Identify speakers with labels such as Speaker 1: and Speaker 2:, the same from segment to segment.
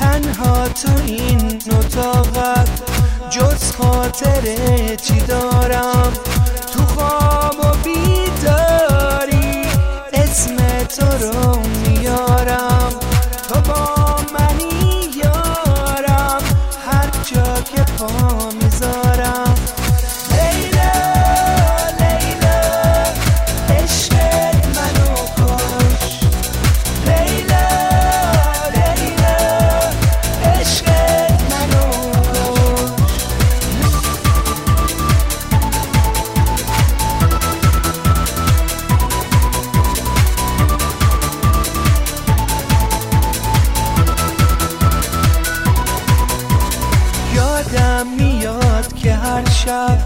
Speaker 1: تنها تو این نتاقت جز خاطره چی دارم؟ تو خواب و بیداری اسم تو رو میارم. تو با منی یارم. هر جا که پا می‌ذارم شب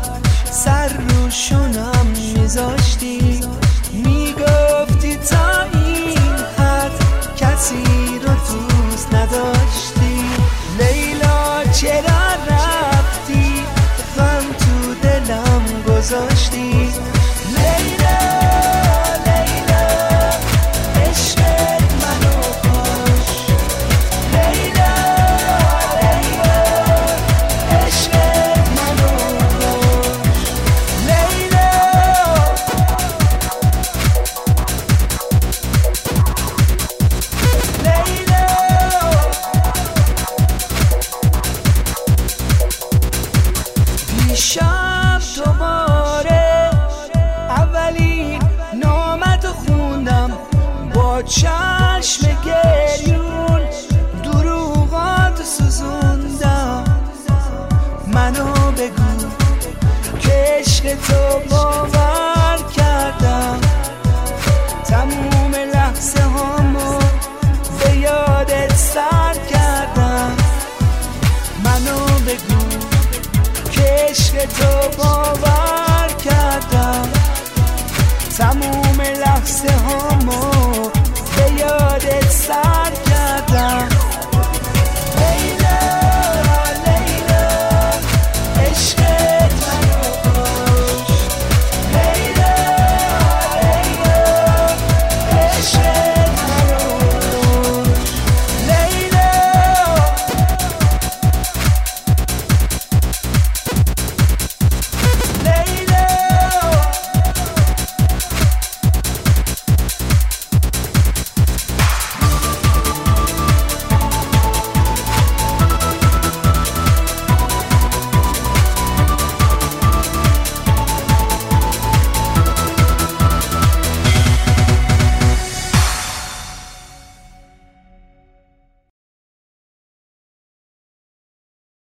Speaker 1: سر رو شونم میذاشتی. می‌گفتی تا این حد کسی رو دوست نداشتی. لیلا چرا رفتی؟ غم تو دلم گذاشتی. چشم گریون دروغات سوزوندم. منو بگو که تو باور کردم. تموم لحظه هامو به یادت سر کردم. منو بگو که تو باور کردم. تموم لحظه هامو